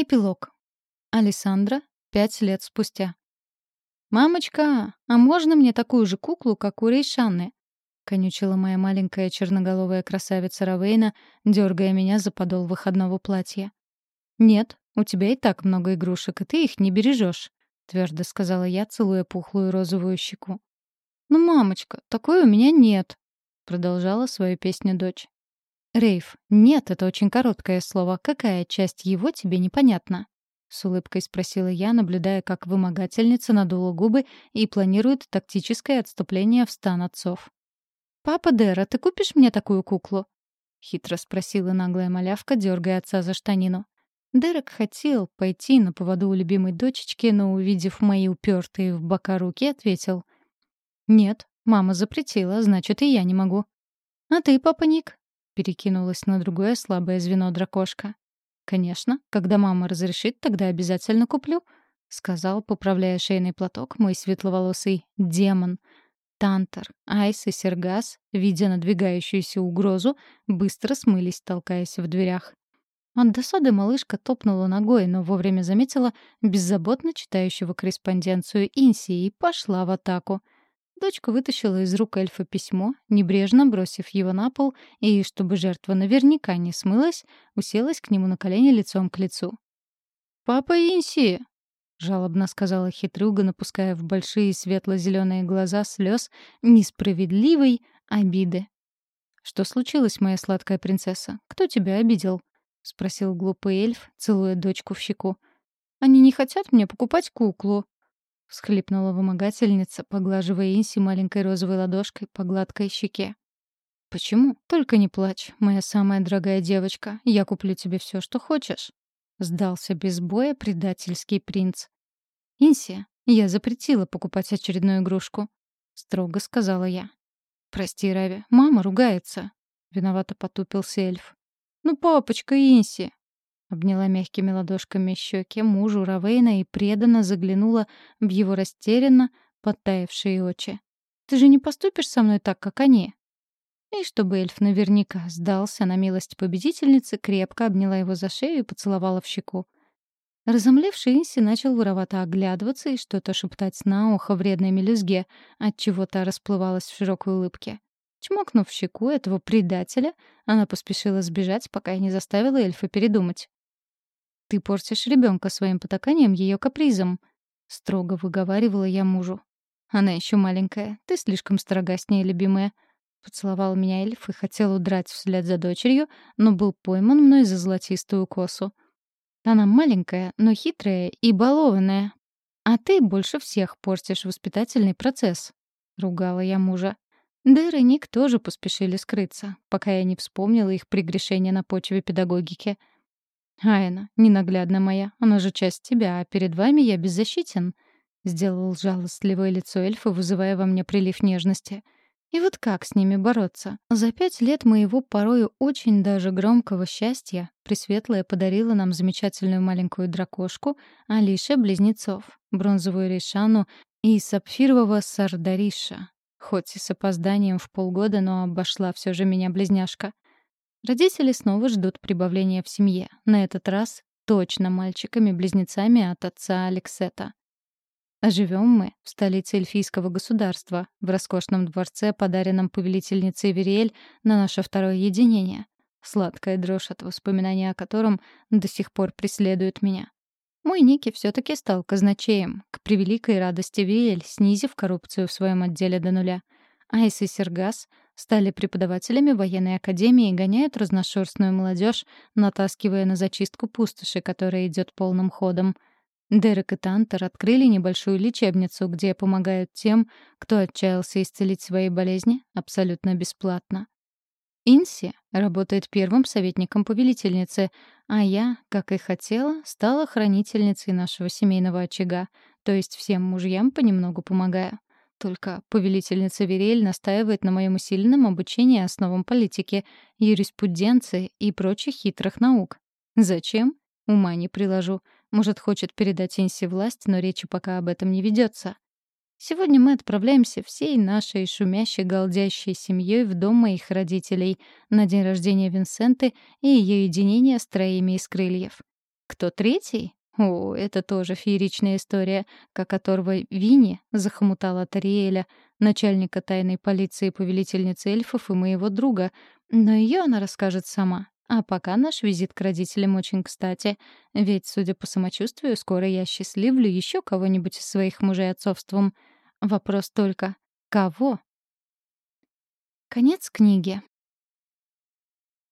Эпилог. Александра, пять лет спустя. «Мамочка, а можно мне такую же куклу, как у Рейшанны?» — конючила моя маленькая черноголовая красавица Равейна, дергая меня за подол выходного платья. «Нет, у тебя и так много игрушек, и ты их не бережешь», — твердо сказала я, целуя пухлую розовую щеку. «Ну, мамочка, такой у меня нет», — продолжала свою песню дочь. «Рейв, нет, это очень короткое слово. Какая часть его тебе непонятна?» С улыбкой спросила я, наблюдая, как вымогательница надула губы и планирует тактическое отступление в стан отцов. «Папа Дэра, ты купишь мне такую куклу?» — хитро спросила наглая малявка, дергая отца за штанину. Дерек хотел пойти на поводу у любимой дочечки, но, увидев мои упертые в бока руки, ответил. «Нет, мама запретила, значит, и я не могу». «А ты, папа Ник, перекинулась на другое слабое звено дракошка. «Конечно, когда мама разрешит, тогда обязательно куплю», — сказал, поправляя шейный платок, мой светловолосый демон. Тантор, Айс и Сергас, видя надвигающуюся угрозу, быстро смылись, толкаясь в дверях. От досады малышка топнула ногой, но вовремя заметила беззаботно читающего корреспонденцию Инси и пошла в атаку — Дочка вытащила из рук эльфа письмо, небрежно бросив его на пол, и, чтобы жертва наверняка не смылась, уселась к нему на колени лицом к лицу. «Папа Инси!» — жалобно сказала хитрюга, напуская в большие светло-зеленые глаза слез несправедливой обиды. «Что случилось, моя сладкая принцесса? Кто тебя обидел?» — спросил глупый эльф, целуя дочку в щеку. «Они не хотят мне покупать куклу», — всхлипнула вымогательница, поглаживая Инси маленькой розовой ладошкой по гладкой щеке. «Почему? Только не плачь, моя самая дорогая девочка. Я куплю тебе все, что хочешь». Сдался без боя предательский принц. «Инси, я запретила покупать очередную игрушку», — строго сказала я. «Прости, Рави, мама ругается», — виновато потупился эльф. «Ну, папочка Инси, Обняла мягкими ладошками щеки мужу Равейна и преданно заглянула в его растерянно подтаявшие очи. «Ты же не поступишь со мной так, как они?» И чтобы эльф наверняка сдался на милость победительницы, крепко обняла его за шею и поцеловала в щеку. Разомлевший Инси начал воровато оглядываться и что-то шептать на ухо вредной мелюзге, отчего та расплывалась в широкой улыбке. Чмокнув щеку этого предателя, она поспешила сбежать, пока я не заставила эльфа передумать. «Ты портишь ребенка своим потаканием ее капризом», — строго выговаривала я мужу. «Она еще маленькая. Ты слишком строга с ней, любимая». Поцеловал меня эльф и хотел удрать вслед за дочерью, но был пойман мной за золотистую косу. Она маленькая, но хитрая и балованная. А ты больше всех портишь воспитательный процесс. Ругала я мужа. Дэр и Ник тоже поспешили скрыться, пока я не вспомнила их прегрешения на почве педагогики — «Айна, ненаглядная моя, она же часть тебя, а перед вами я беззащитен», — сделал жалостливое лицо эльфа, вызывая во мне прилив нежности. И вот как с ними бороться? За пять лет моего порою очень даже громкого счастья Пресветлая подарила нам замечательную маленькую дракошку Алише Близнецов, бронзовую Рейшану и сапфирового Сардариша. Хоть и с опозданием в полгода, но обошла все же меня близняшка — Родители снова ждут прибавления в семье. На этот раз точно мальчиками-близнецами от отца Алексета. А живем мы в столице эльфийского государства, в роскошном дворце, подаренном повелительницей Вериэль на наше второе единение. Сладкая дрожь от воспоминания о котором до сих пор преследует меня. Мой Ники все таки стал казначеем, к превеликой радости Виэль, снизив коррупцию в своем отделе до нуля. Айс и Сергас стали преподавателями военной академии и гоняют разношерстную молодежь, натаскивая на зачистку пустоши, которая идет полным ходом. Дерек и Тантер открыли небольшую лечебницу, где помогают тем, кто отчаялся исцелить свои болезни, абсолютно бесплатно. Инси работает первым советником повелительницы, а я, как и хотела, стала хранительницей нашего семейного очага, то есть всем мужьям понемногу помогаю. Только повелительница Верель настаивает на моем усиленном обучении основам политики, юриспруденции и прочих хитрых наук. Зачем? Ума не приложу. Может, хочет передать Инси власть, но речи пока об этом не ведется. Сегодня мы отправляемся всей нашей шумящей, галдящей семьей в дом моих родителей на день рождения Винсенты и ее единения с троими из крыльев. Кто третий? О, это тоже фееричная история, как которого Винни захомутала от Ариэля, начальника тайной полиции повелительницы эльфов и моего друга, но ее она расскажет сама. А пока наш визит к родителям очень кстати, ведь, судя по самочувствию, скоро я счастливлю еще кого-нибудь из своих мужей отцовством. Вопрос только — кого? Конец книги.